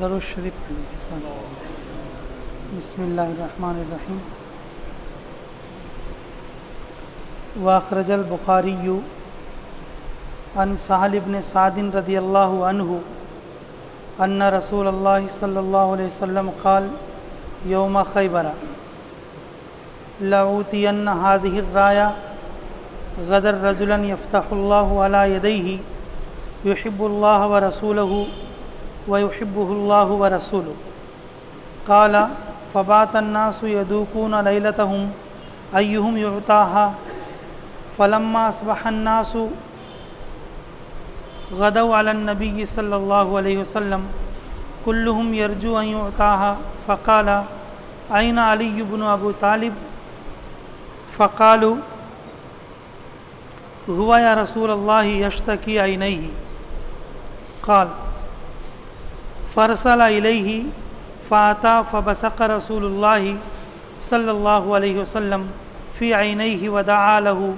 दरुशरीफ बसमीम वाखरजल बुखारी अन साहल इबन सादिन रदी अल्लाह अन्न रसूल अल्लाह अलैहि वसल्लम क़ाल, यौम खैबरा लऊतियन हादिहि राया, गदर रजुलन यफ्तहुल्लाहु अला यदैहि युहिब्बुल्लाह व रसूलहु व युहिब्बुहुल्लाहु व रसूलुहु क़ाल फ़बात अन्नासु यदूकून लैलतहुम अय्युहुम युताहा फलम्मा अस्बह अन्नासु गदव अला नबी सल्लल्लाहु अलैहि वसल्लम कुल्लुहुम यरजू अन युताहा फ़क़ाल अइन अली इब्न अबू तालिब फ़क़ालू हुआ या रसूल अल्लाह यश्तकी आइनही क़ाल फ़रसल इलैहि फ़ाता फ़बसक रसूलुल्लाह सल्लल्लाहु अलैहि वसल्लम फ़ी आइनही वदआ लहु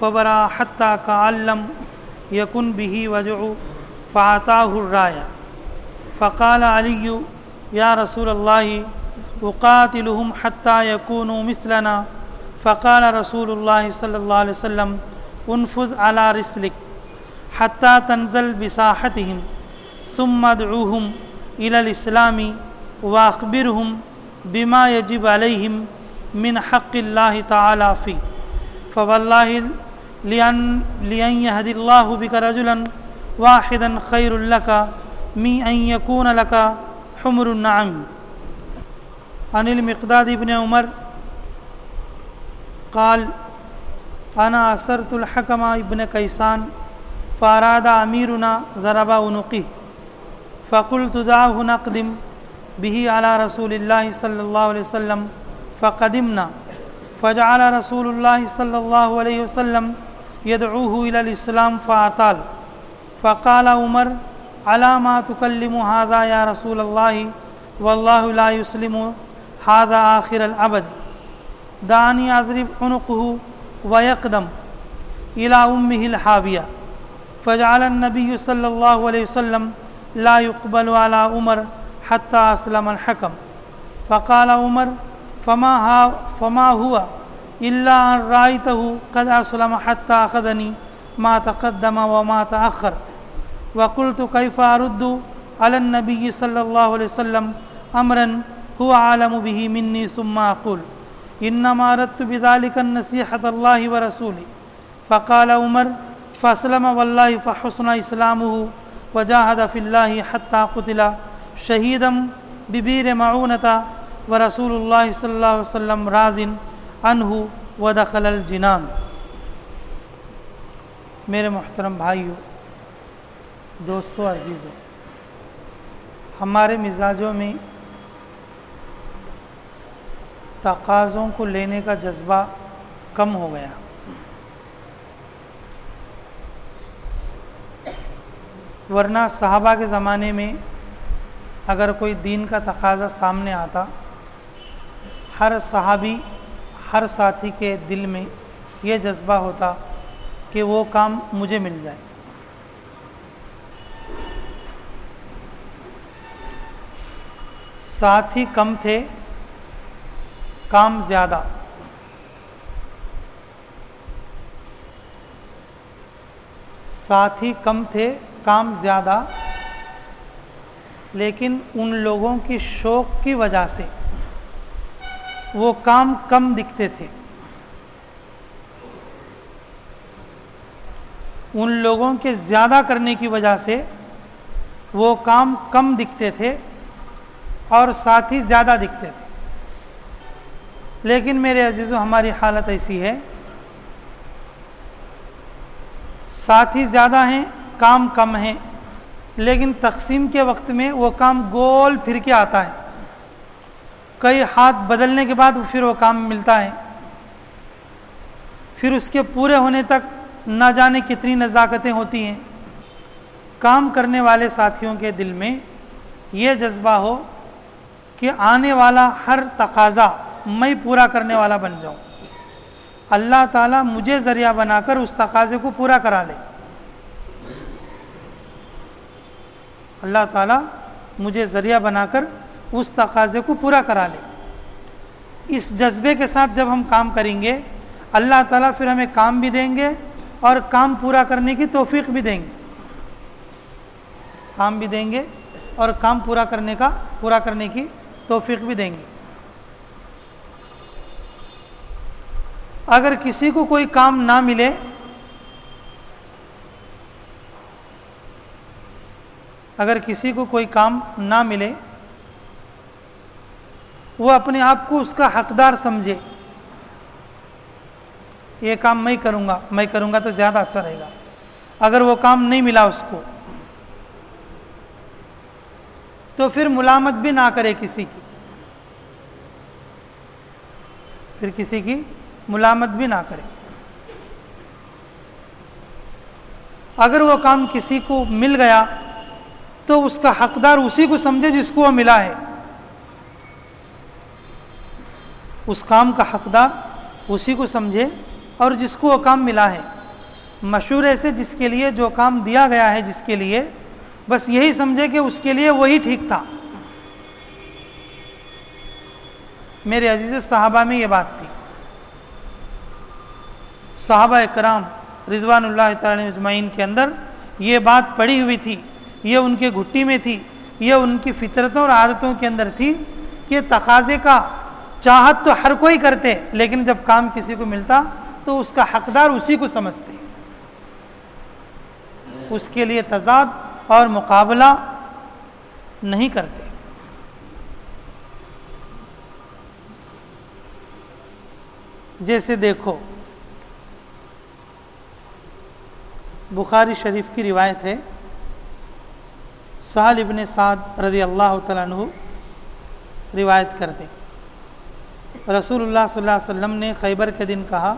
फ़बरा हत्ता कअल्लम यकुन बिही वजउ फ़ाताहु राया फ़क़ाल अली या रसूल अल्लाह उक़ातिलुहुम हत्ता यकूनु मिसलना फ़क़ाल रसूलुल्लाह सल्लल्लाहु अलैहि वसल्लम उनफुद अला रिस्लिक हत्ता तंजल बिसाहतहिम सुम्मदूहम इलामी वाखबिरहम बिमा यजिब अलैहिम मिन हक़्क़िल्लाह तआला फ़ी। फ़वल्लाहि लियन यहदिल्लाहु बिका रजुलन वाहिदन खैरुल लका, मी अन यकून लका हुमरुन नअम अनिल मकदाद इबन उमर क़ाल, अना असरतुलहकमा इबन कैसान फ़ारादा अमीरुना ज़रबा उनुक़ी। फ़कुल तुदाह नकदिम बिही अला रसूल अलैहि वसल्लम फ़क़दिमना फ़जाल वसल्लम यदऊहु इलल इस्लाम फ़ाताल फ़क़ाल उमर अला मा तुकल्लिमु हादा या रसूल अल्लाह युस्लिमु हादा आखिर अबद दानी अदरिब उनुक़हु वयकदम इला उम्मिहिल हाविया फ़जाल नबी सल्लल्लाहु अलैहि वसल्लम ला युक़बल अला उमर हत्ता असलम हकम फ़क़ाल उमर फ़मा हा फ़मा हुआ इल्ला रायतहु कद असलम हत्ता अखदनी मा तक़द्दम व मा तअख़र वक़ुल्त कैफ़ा अरुद्दु अला नबी सल्लल्लाहु अलैहि वसल्लम अमरन हुआ आलम बिही मिन्नी सुम्मा अक़ुल इन्नमा रत्तु बिदालिक नसीहत अल्लाह व रसूली फ़क़ाल उमर फ़सलम वल्लाह फ़हसन इस्लामुहु वजाहद फ़िल्लाह हत्ता क़ुतिला शहीदम बिबीर मऊनता व अलैहि वसल्लम राजिन अनहु व दखल जिनान मेरे मोहतरम भाइयों, दोस्तों, अजीज़ों, हमारे मिजाजों में तकाज़ों को लेने का जज्बा कम हो गया। वरना सहाबा के ज़माने में अगर कोई दीन का तकाज़ा सामने आता, हर सहाबी, हर साथी के दिल में ये जज्बा होता कि वो काम मुझे मिल जाए। साथी कम थे, काम ज़्यादा। साथी कम थे काम ज़्यादा, लेकिन उन लोगों की शौक की वजह से वो काम कम दिखते थे। उन लोगों के ज़्यादा करने की वजह से वो काम कम दिखते थे और साथ ही ज़्यादा दिखते थे। लेकिन मेरे अजीज़ों, हमारी हालत ऐसी है, साथ ही ज़्यादा हैं काम कम है, लेकिन तकसीम के वक्त में वो काम गोल फिर के आता है। कई हाथ बदलने के बाद फिर वो काम मिलता है। फिर उसके पूरे होने तक ना जाने कितनी नज़ाकतें होती हैं। काम करने वाले साथियों के दिल में ये जज्बा हो कि आने वाला हर तकाज़ा मैं पूरा करने वाला बन जाऊँ। अल्लाह ताला मुझे ज़रिया बनाकर उस तकाज़े को पूरा करा ले। अल्लाह ताला मुझे ज़रिया बनाकर उस तकाजे को पूरा करा ले। इस जज्बे के साथ जब हम काम करेंगे, अल्लाह ताला फिर हमें काम भी देंगे और काम पूरा करने की तोफ़ी भी देंगे। काम भी देंगे और काम पूरा करने का, पूरा करने की तोफ़ी भी देंगे। अगर किसी को कोई काम ना मिले अगर किसी को कोई काम ना मिले, वो अपने आप को उसका हकदार समझे, ये काम मैं करूँगा मैं करूँगा तो ज़्यादा अच्छा रहेगा। अगर वो काम नहीं मिला उसको तो फिर मुलामत भी ना करे किसी की। फिर किसी की मुलामत भी ना करे। अगर वो काम किसी को मिल गया तो उसका हकदार उसी को समझे जिसको वो मिला है। उस काम का हकदार उसी को समझे और जिसको वो काम मिला है। मशहूर ऐसे जिसके लिए जो काम दिया गया है जिसके लिए, बस यही समझे कि उसके लिए वही ठीक था। मेरे अज़ीज़ साहबा में ये बात थी। साहबा कराम रिजवान अजमाइन के अंदर ये बात पड़ी हुई थी। ये उनके घुट्टी में थी, यह उनकी फितरतों और आदतों के अंदर थी कि तकाजे का चाहत तो हर कोई करते, लेकिन जब काम किसी को मिलता तो उसका हकदार उसी को समझते। उसके लिए तजाद और मुकाबला नहीं करते। जैसे देखो, बुखारी शरीफ की रिवायत है साल इबन साद रदी अल्लाह तु रिवायत करते रसूलुल्लाह सल्लल्लाहु अलैहि वसल्लम ने खैबर के दिन कहा,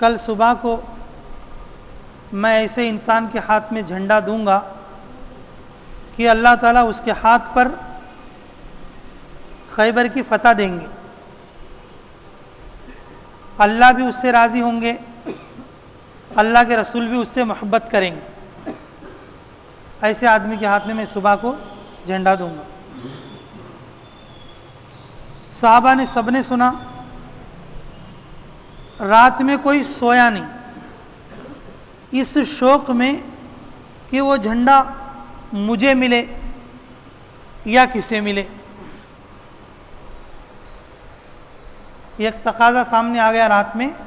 कल सुबह को मैं ऐसे इंसान के हाथ में झंडा दूँगा कि अल्लाह ताला उसके हाथ पर खैबर की फ़तह देंगे। अल्लाह भी उससे राज़ी होंगे अल्लाह के रसूल भी उससे मोहब्बत करेंगे। ऐसे आदमी के हाथ में मैं सुबह को झंडा दूँगा। साहबा ने सबने सुना, रात में कोई सोया नहीं। इस शौक में कि वो झंडा मुझे मिले या किसे मिले। एक तकाजा सामने आ गया रात में।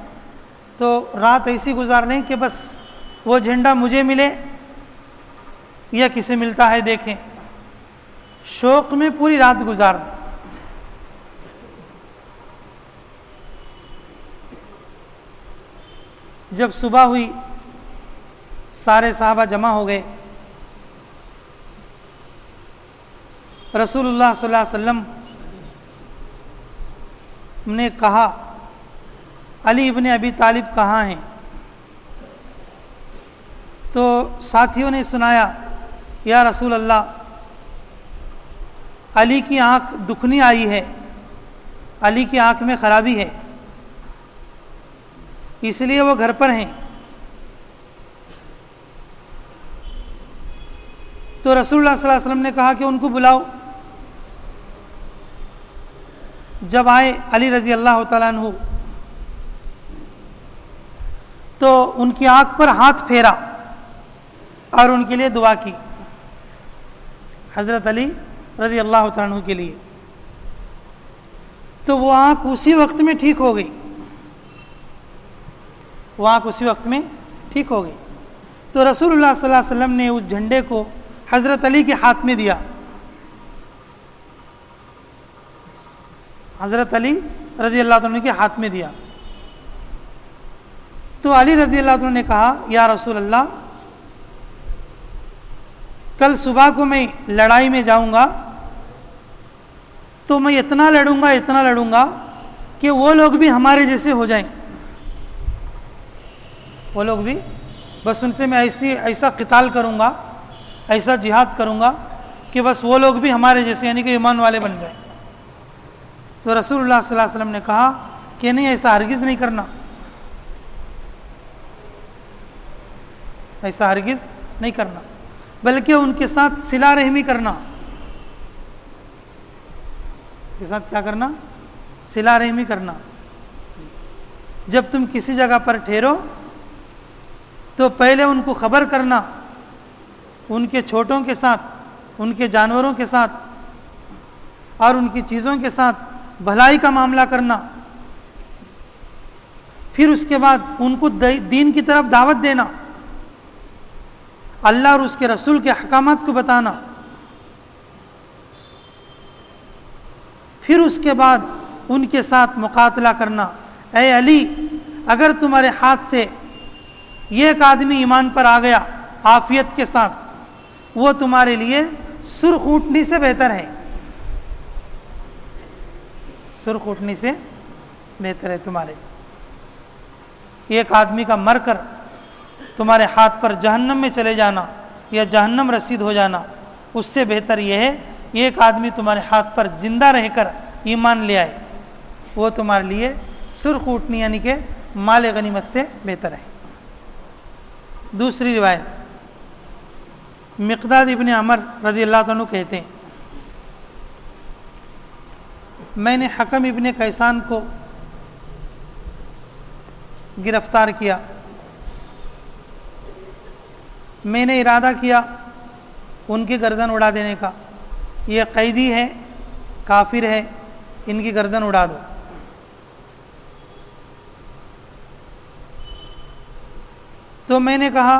तो रात ऐसी गुजारने कि बस वो झंडा मुझे मिले या किसे मिलता है देखें। शौक में पूरी रात गुजार दें। जब सुबह हुई, सारे साहबा जमा हो गए। रसूलुल्लाह सल्लल्लाहु अलैहि वसल्लम ने कहा अली इबन अबी तालिब कहाँ हैं? तो साथियों ने सुनाया, या रसूल अल्लाह अली की आँख दुखनी आई है, अली की आँख में ख़राबी है, इसलिए वो घर पर हैं। तो रसूलुल्लाह सल्लल्लाहु अलैहि वसल्लम ने कहा कि उनको बुलाओ। जब आए अली रज़ी अल्लाह तु तो उनकी आँख पर हाथ फेरा और उनके लिए दुआ की। हज़रत अली रज़ी अल्लाह तु के लिए। तो वो आँख उसी वक्त में ठीक हो गई। वो आँख उसी वक्त में ठीक हो गई। तो रसूलुल्लाह सल्लल्लाहु अलैहि वसल्लम ने उस झंडे को हज़रत अली के हाथ में दिया। हज़रत अली रज़ी अल्लाह तु के हाथ में दिया। तो अली रज़ी अल्लाह ने कहा, या रसूल अल्लाह कल सुबह को मैं लड़ाई में जाऊँगा तो मैं इतना लड़ूँगा इतना लड़ूँगा कि वो लोग भी हमारे जैसे हो जाएँ। वो लोग भी, बस उनसे मैं ऐसी, ऐसा कताल करूँगा, ऐसा जिहाद करूँगा कि बस वो लोग भी हमारे जैसे, यानी कि ईमान वाले बन जाए। तो रसूलुल्लाह सल्लल्लाहु अलैहि वसल्लम ने कहा कि नहीं, ऐसा हरगिज़ नहीं करना। ऐसा हरगिज़ नहीं करना। बल्कि उनके साथ सिला रहमी करना। के साथ क्या करना? सिला रहमी करना। जब तुम किसी जगह पर ठहरो तो पहले उनको खबर करना। उनके छोटों के साथ, उनके जानवरों के साथ, और उनकी चीज़ों के साथ भलाई का मामला करना। फिर उसके बाद उनको दीन की तरफ़ दावत देना। अल्लाह और उसके रसूल के अहकाम को बताना। फिर उसके बाद उनके साथ मुकातला करना। ए अली, अगर तुम्हारे हाथ से ये एक आदमी ईमान पर आ गया आफियत के साथ, वो तुम्हारे लिए सुर्ख उठनी से बेहतर है। सुर्ख उठनी से बेहतर है तुम्हारे एक आदमी का मरकर तुम्हारे हाथ पर जहन्नम में चले जाना या जहन्नम रसीद हो जाना, उससे बेहतर यह है, एक आदमी तुम्हारे हाथ पर ज़िंदा रहकर ईमान ले आए। वो तुम्हारे लिए सुर्ख उठनी यानी कि माल गनीमत से बेहतर है। दूसरी रिवायत, मकदाद इबन अमर रज़ी अल्लाह तु कहते हैं, मैंने हकम इबन कैसान को गिरफ़्तार किया। मैंने इरादा किया उनकी गर्दन उड़ा देने का। ये कैदी है, काफिर है, इनकी गर्दन उड़ा दो। तो मैंने कहा,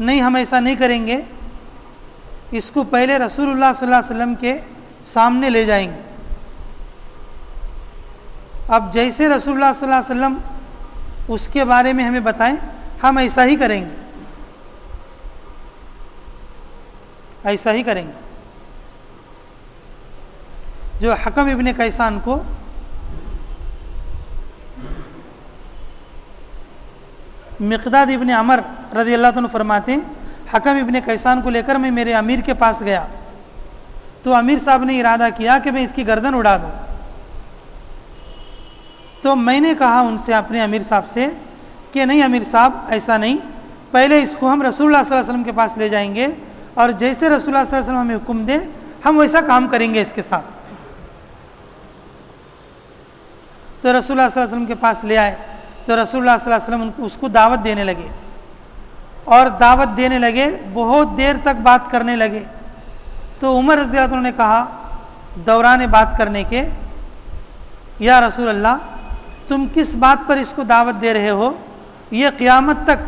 नहीं, हम ऐसा नहीं करेंगे। इसको पहले रसूलुल्लाह सल्लल्लाहु अलैहि वसल्लम के सामने ले जाएँगे। अब जैसे रसूलुल्लाह सल्लल्लाहु अलैहि वसल्लम उसके बारे में हमें बताएँ, हम ऐसा ही करेंगे। ऐसा ही करेंगे। जो हकम इबन कैसान को मकदाद इबन अमर रज़ी अल्लाह तुम फरमाते हैं, हकम इबन कैसान को लेकर मैं मेरे अमीर के पास गया। तो अमीर साहब ने इरादा किया कि मैं इसकी गर्दन उड़ा दूँ। तो मैंने कहा उनसे, अपने अमीर साहब से, कि नहीं अमीर साहब, ऐसा नहीं। पहले इसको हम अलैहि वसल्लम के पास ले जाएँगे और जैसे अलैहि वसल्लम हमें हुक्म दे, हम वैसा काम करेंगे इसके साथ। तो अलैहि वसल्लम के पास ले आए। तो रसूलुल्लाह सल्लल्लाहु अलैहि उसको दावत देने लगे। और दावत देने लगे, बहुत देर तक बात करने लगे। तो उमर रज़ी ने कहा, दौरान बात करने के, या रसूल अल्लाह तुम किस बात पर इसको दावत दे रहे हो? ये क़ियामत तक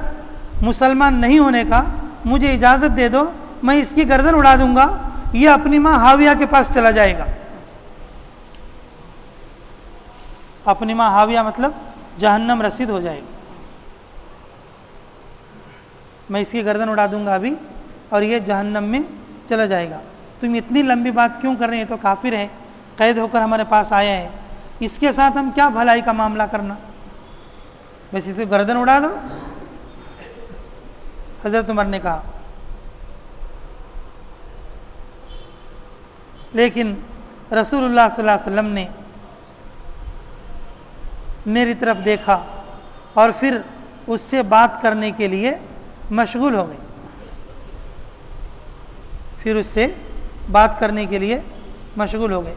मुसलमान नहीं होने का मुझे इजाज़त दे दो, मैं इसकी गर्दन उड़ा दूँगा, ये अपनी माँ हाविया के पास चला जाएगा। अपनी माँ हाविया मतलब जहन्नम रसीद हो जाएगी। मैं इसकी गर्दन उड़ा दूँगा अभी और ये जहन्नम में चला जाएगा। तुम इतनी लंबी बात क्यों कर रहे हैं? तो काफिर है। कैद होकर हमारे पास आए हैं। इसके साथ हम क्या भलाई का मामला करना? बस इसे गर्दन उड़ा दो। हज़रत उमर ने कहा, लेकिन रसूलुल्लाह सल्लल्लाहु अलैहि वसल्लम ने मेरी तरफ़ देखा और फिर उससे बात करने के लिए मशगूल हो गए फिर उससे बात करने के लिए मशगूल हो गए।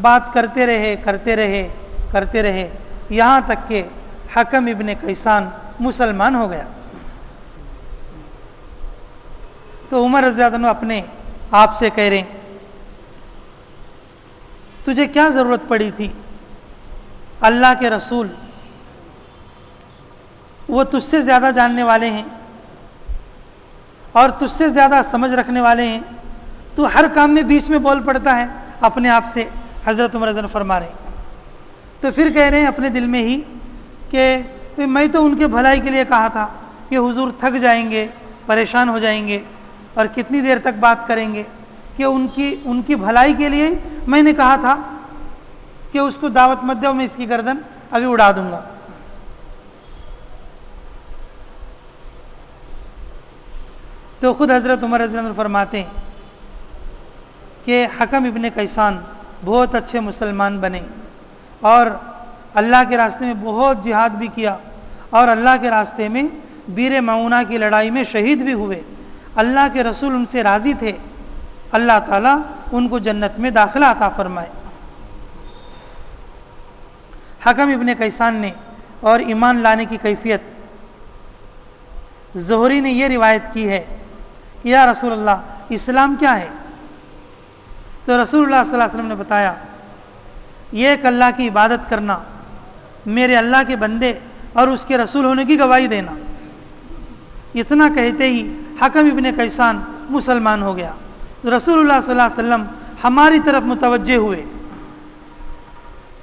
बात करते रहे करते रहे करते रहे। यहाँ तक कि हकम इबन कैसान मुसलमान हो गया। तो उमर रज़ा अपने आप से कह रहे तुझे क्या ज़रूरत पड़ी थी? अल्लाह के रसूल वो तुझसे ज़्यादा जानने वाले हैं और तुझसे ज़्यादा समझ रखने वाले हैं। तू हर काम में बीच में बोल पड़ता है अपने आप से। हज़रत उमर फरमा रहे। तो फिर कह रहे हैं अपने दिल में ही कि मैं तो उनके भलाई के लिए कहा था कि हुजूर थक जाएँगे, परेशान हो जाएँगे और कितनी देर तक बात करेंगे कि उनकी उनकी भलाई के लिए मैंने कहा था कि उसको दावत मत दो, मैं इसकी गर्दन अभी उड़ा दूँगा। तो खुद हज़रत उमर रज़ी फरमाते हैं कि हकम इबन कैसान बहुत अच्छे मुसलमान बने और अल्लाह के रास्ते में बहुत जिहाद भी किया और अल्लाह के रास्ते में बीर मऊना की लड़ाई में शहीद भी हुए। अल्लाह के रसूल उनसे राज़ी थे। अल्लाह ताला उनको जन्नत में दाखिला अता फरमाए। हकम इबन कैसान ने और ईमान लाने की कैफियत। जहरी ने यह रिवायत की है कि या रसूल अल्लाह इस्लाम क्या है? तो रसूलुल्लाह सल्लल्लाहु अलैहि वसल्लम ने बताया, ये एक अल्लाह की इबादत करना, मेरे अल्लाह के बंदे और उसके रसूल होने की गवाही देना। इतना कहते ही हकम इबन कैसान मुसलमान हो गया। रसूलुल्लाह सल्लल्लाहु अलैहि वसल्लम हमारी तरफ़ मुतवजह हुए।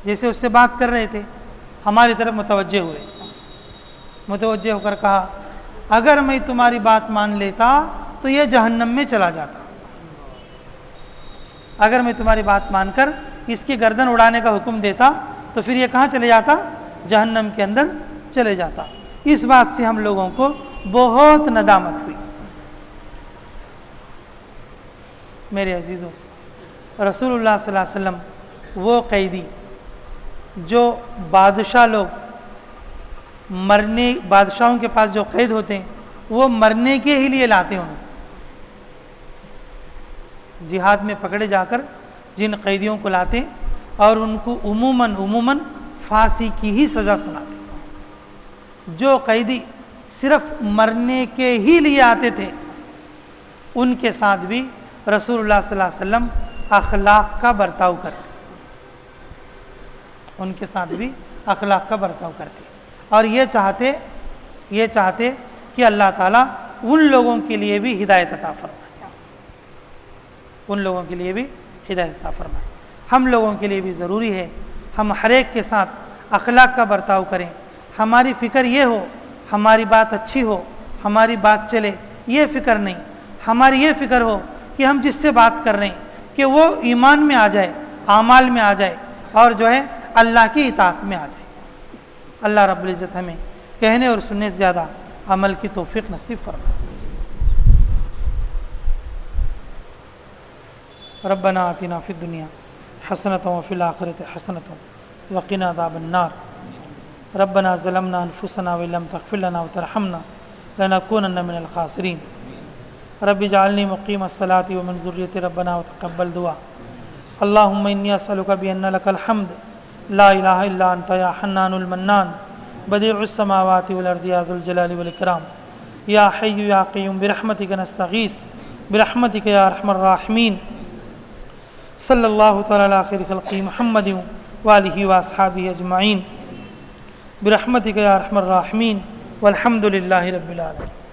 जैसे उससे बात कर रहे थे, हमारी तरफ़ मुतवजह हुए। मुतवजह होकर कहा, अगर मैं तुम्हारी बात मान लेता तो ये जहन्नम में चला जाता। अगर मैं तुम्हारी बात मानकर इसकी गर्दन उड़ाने का हुक्म देता तो फिर ये कहाँ चले जाता? जहन्नम के अंदर चले जाता। इस बात से हम लोगों को बहुत नदामत हुई। मेरे अजीज़ों, रसूलुल्लाह सल्लल्लाहु अलैहि वसल्लम, वो कैदी जो बादशाह लोग, मरने, बादशाहों के पास जो कैद होते हैं, वो मरने के ही लिए लाते हैं जिहाद में पकड़े जाकर जिन कैदियों को लाते और उनको उमूमन उमूमन फांसी की ही सज़ा सुनाते। जो कैदी सिर्फ़ मरने के ही लिए आते थे, उनके साथ भी रसूलुल्लाह सल्लल्लाहु अलैहि वसल्लम अखलाक का बर्ताव करते। उनके साथ भी अखलाक का बर्ताव करते। और ये चाहते ये चाहते कि अल्लाह ताला उन लोगों के लिए भी हिदायत अता फरमाए। उन लोगों के लिए भी हिदायत अता फरमाए। हम लोगों के लिए भी ज़रूरी है, हम हर एक के साथ अखलाक का बर्ताव करें। हमारी फ़िक्र ये हो, हमारी बात अच्छी हो, हमारी बात चले, ये फ़िक्र नहीं। हमारी ये फ़िक्र हो कि हम जिससे बात कर रहे हैं, कि वो ईमान में आ जाए, आमाल में आ जाए, और जो है अल्लाह की इतात में आ जाए। अल्लाह रब्ज़त हमें कहने और सुनने से ज़्यादा अमल की तोफ़ी नसीब फरमा रबना आतिना फ़िद दुनिया हसनत फ़िल आखरत हसनत वक़िना दाबन्नार रबना ज़लमना अनफुसना वलम तकफ़िलना वतरहमना लनकूनन मिनल खासरीन रब जालनी मुकीम असलाती व मंजुरियत रबना व तकब्बल दुआ अल्लाहुम्मा इन्नी असअलुका बिअन्न लकल हम्द ला इलाहा इल्ला अंत या हन्नानुल मन्नान वल अर्दि या जुल जलाली वल इकराम या हय्यु या क़य्यूम बिरहमतिक नस्तगीस बिरहमतिक या अरहमर राहिमीन सल्लल्लाहु तआला अला खैर खल्क़ी मुहम्मद व आलिहि व अस्हाबिहि अजमाइन। बिरहमतिक या अरहमर राहिमीन। वल्हम्दुलिल्लाहि रब्बिल आलमीन।